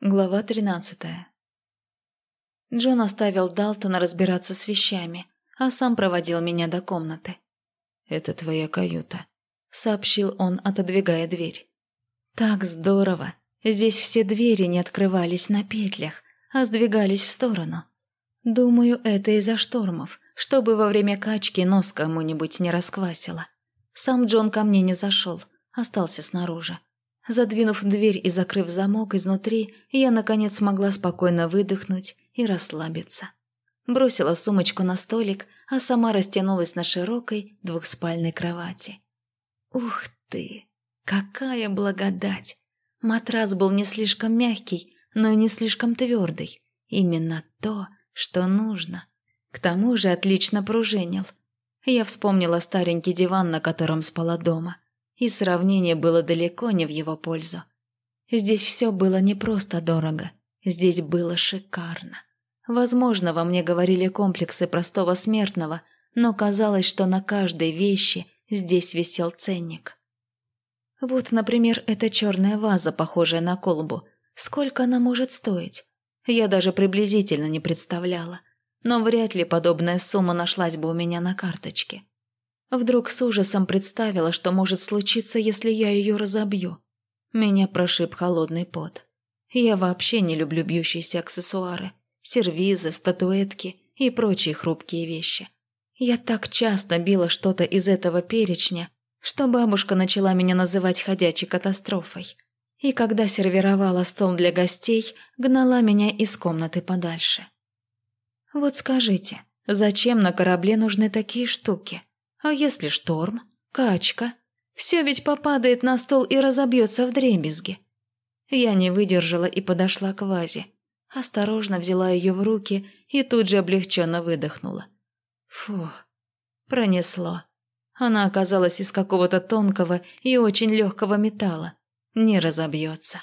Глава тринадцатая. Джон оставил Далтона разбираться с вещами, а сам проводил меня до комнаты. «Это твоя каюта», — сообщил он, отодвигая дверь. «Так здорово! Здесь все двери не открывались на петлях, а сдвигались в сторону. Думаю, это из-за штормов, чтобы во время качки нос кому-нибудь не расквасило. Сам Джон ко мне не зашел, остался снаружи. Задвинув дверь и закрыв замок изнутри, я, наконец, смогла спокойно выдохнуть и расслабиться. Бросила сумочку на столик, а сама растянулась на широкой двухспальной кровати. Ух ты! Какая благодать! Матрас был не слишком мягкий, но и не слишком твердый. Именно то, что нужно. К тому же отлично пружинил. Я вспомнила старенький диван, на котором спала дома – и сравнение было далеко не в его пользу. Здесь все было не просто дорого, здесь было шикарно. Возможно, во мне говорили комплексы простого смертного, но казалось, что на каждой вещи здесь висел ценник. Вот, например, эта черная ваза, похожая на колбу. Сколько она может стоить? Я даже приблизительно не представляла. Но вряд ли подобная сумма нашлась бы у меня на карточке. Вдруг с ужасом представила, что может случиться, если я ее разобью. Меня прошиб холодный пот. Я вообще не люблю бьющиеся аксессуары, сервизы, статуэтки и прочие хрупкие вещи. Я так часто била что-то из этого перечня, что бабушка начала меня называть ходячей катастрофой. И когда сервировала стол для гостей, гнала меня из комнаты подальше. Вот скажите, зачем на корабле нужны такие штуки? А если шторм? Качка? Все ведь попадает на стол и разобьется в дребезги. Я не выдержала и подошла к вазе. Осторожно взяла ее в руки и тут же облегченно выдохнула. Фу, пронесло. Она оказалась из какого-то тонкого и очень легкого металла. Не разобьется.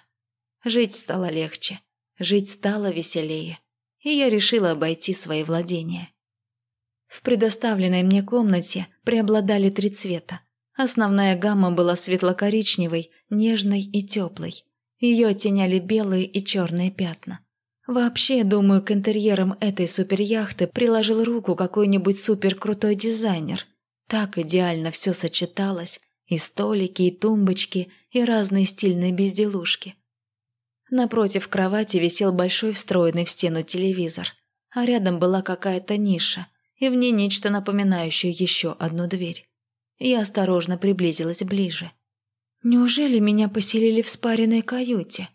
Жить стало легче, жить стало веселее. И я решила обойти свои владения. В предоставленной мне комнате преобладали три цвета. Основная гамма была светло-коричневой, нежной и теплой. Ее оттеняли белые и черные пятна. Вообще, думаю, к интерьерам этой суперяхты приложил руку какой-нибудь суперкрутой дизайнер. Так идеально все сочеталось. И столики, и тумбочки, и разные стильные безделушки. Напротив кровати висел большой встроенный в стену телевизор, а рядом была какая-то ниша – и в ней нечто напоминающее еще одну дверь. Я осторожно приблизилась ближе. Неужели меня поселили в спаренной каюте?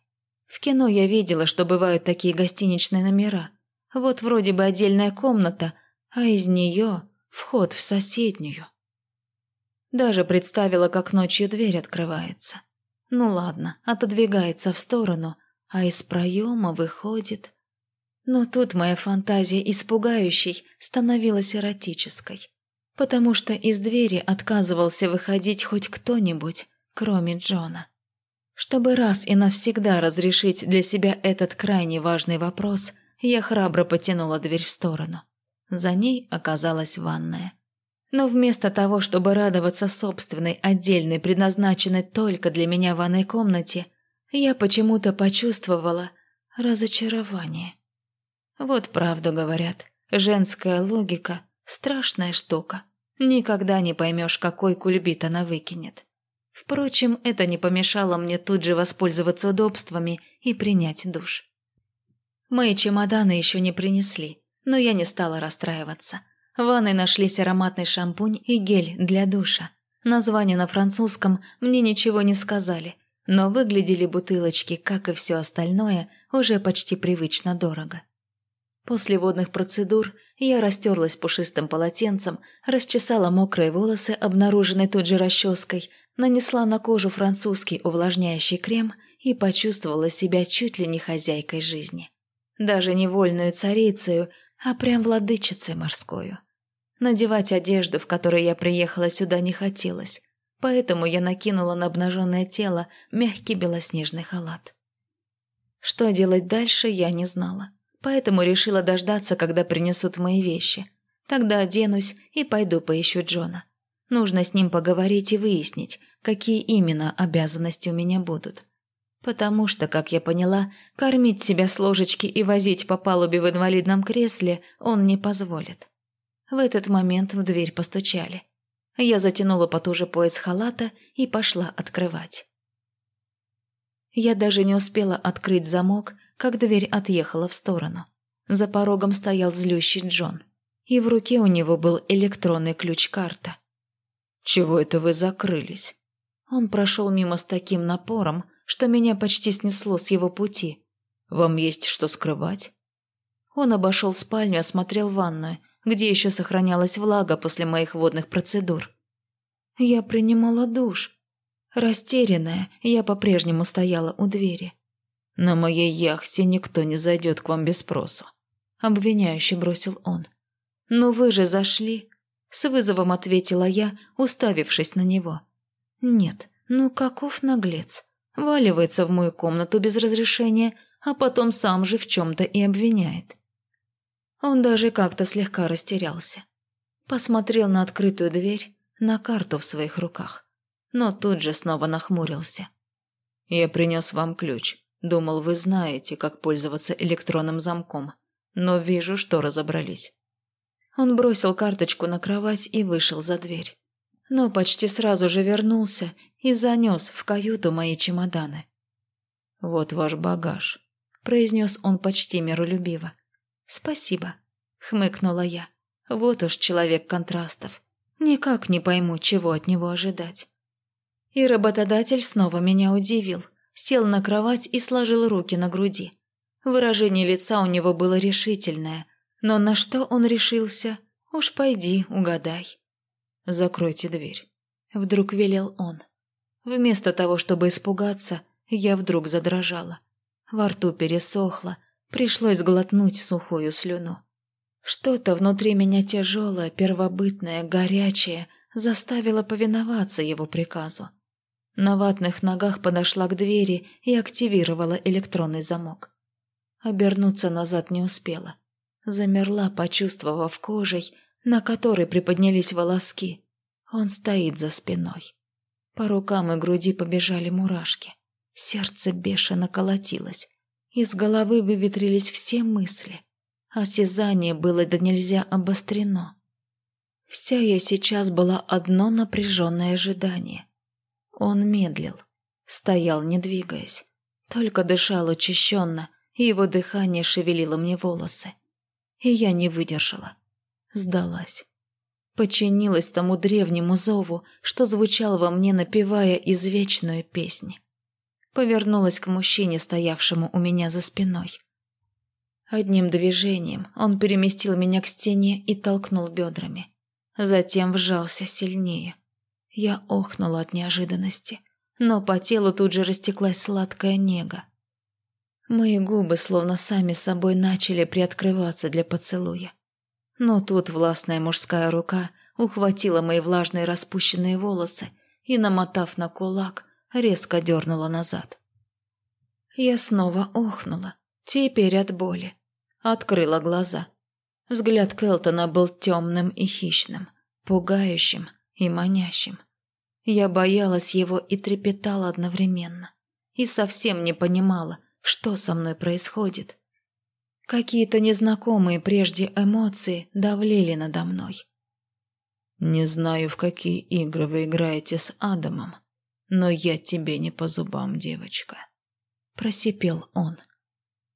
В кино я видела, что бывают такие гостиничные номера. Вот вроде бы отдельная комната, а из нее вход в соседнюю. Даже представила, как ночью дверь открывается. Ну ладно, отодвигается в сторону, а из проема выходит но тут моя фантазия испугающей становилась эротической, потому что из двери отказывался выходить хоть кто-нибудь, кроме Джона. Чтобы раз и навсегда разрешить для себя этот крайне важный вопрос, я храбро потянула дверь в сторону. За ней оказалась ванная. Но вместо того, чтобы радоваться собственной, отдельной, предназначенной только для меня ванной комнате, я почему-то почувствовала разочарование. Вот правду говорят. Женская логика – страшная штука. Никогда не поймешь, какой кульбит она выкинет. Впрочем, это не помешало мне тут же воспользоваться удобствами и принять душ. Мои чемоданы еще не принесли, но я не стала расстраиваться. В ванной нашлись ароматный шампунь и гель для душа. Название на французском мне ничего не сказали, но выглядели бутылочки, как и все остальное, уже почти привычно дорого. После водных процедур я растерлась пушистым полотенцем, расчесала мокрые волосы, обнаруженной тут же расческой, нанесла на кожу французский увлажняющий крем и почувствовала себя чуть ли не хозяйкой жизни. Даже не вольную царицею, а прям владычицей морскую. Надевать одежду, в которой я приехала сюда, не хотелось, поэтому я накинула на обнаженное тело мягкий белоснежный халат. Что делать дальше, я не знала поэтому решила дождаться, когда принесут мои вещи. Тогда оденусь и пойду поищу Джона. Нужно с ним поговорить и выяснить, какие именно обязанности у меня будут. Потому что, как я поняла, кормить себя с ложечки и возить по палубе в инвалидном кресле он не позволит. В этот момент в дверь постучали. Я затянула потуже пояс халата и пошла открывать. Я даже не успела открыть замок, как дверь отъехала в сторону. За порогом стоял злющий Джон, и в руке у него был электронный ключ-карта. «Чего это вы закрылись?» Он прошел мимо с таким напором, что меня почти снесло с его пути. «Вам есть что скрывать?» Он обошел спальню, осмотрел ванную, где еще сохранялась влага после моих водных процедур. Я принимала душ. Растерянная, я по-прежнему стояла у двери. «На моей яхте никто не зайдет к вам без спросу», — обвиняюще бросил он. «Но вы же зашли», — с вызовом ответила я, уставившись на него. «Нет, ну каков наглец. Валивается в мою комнату без разрешения, а потом сам же в чем-то и обвиняет». Он даже как-то слегка растерялся. Посмотрел на открытую дверь, на карту в своих руках, но тут же снова нахмурился. «Я принес вам ключ. Думал, вы знаете, как пользоваться электронным замком, но вижу, что разобрались». Он бросил карточку на кровать и вышел за дверь. Но почти сразу же вернулся и занес в каюту мои чемоданы. «Вот ваш багаж», – произнес он почти миролюбиво. «Спасибо», – хмыкнула я. «Вот уж человек контрастов. Никак не пойму, чего от него ожидать». И работодатель снова меня удивил. Сел на кровать и сложил руки на груди. Выражение лица у него было решительное, но на что он решился, уж пойди, угадай. «Закройте дверь», — вдруг велел он. Вместо того, чтобы испугаться, я вдруг задрожала. Во рту пересохло, Пришлось глотнуть сухую слюну. Что-то внутри меня тяжелое, первобытное, горячее заставило повиноваться его приказу. На ватных ногах подошла к двери и активировала электронный замок. Обернуться назад не успела. Замерла, почувствовав кожей, на которой приподнялись волоски. Он стоит за спиной. По рукам и груди побежали мурашки. Сердце бешено колотилось. Из головы выветрились все мысли. Осязание было да нельзя обострено. Вся я сейчас была одно напряженное ожидание. Он медлил, стоял, не двигаясь, только дышал учащенно, и его дыхание шевелило мне волосы. И я не выдержала. Сдалась. Подчинилась тому древнему зову, что звучал во мне, напевая извечную песнь повернулась к мужчине, стоявшему у меня за спиной. Одним движением он переместил меня к стене и толкнул бедрами. Затем вжался сильнее. Я охнула от неожиданности, но по телу тут же растеклась сладкая нега. Мои губы словно сами собой начали приоткрываться для поцелуя. Но тут властная мужская рука ухватила мои влажные распущенные волосы и, намотав на кулак, резко дернула назад. Я снова охнула, теперь от боли. Открыла глаза. Взгляд Келтона был темным и хищным, пугающим и манящим. Я боялась его и трепетала одновременно. И совсем не понимала, что со мной происходит. Какие-то незнакомые прежде эмоции давлели надо мной. «Не знаю, в какие игры вы играете с Адамом», но я тебе не по зубам, девочка. Просипел он.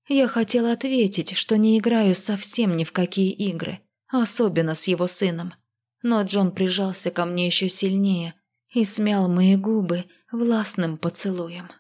Я хотела ответить, что не играю совсем ни в какие игры, особенно с его сыном. Но Джон прижался ко мне еще сильнее и смял мои губы властным поцелуем.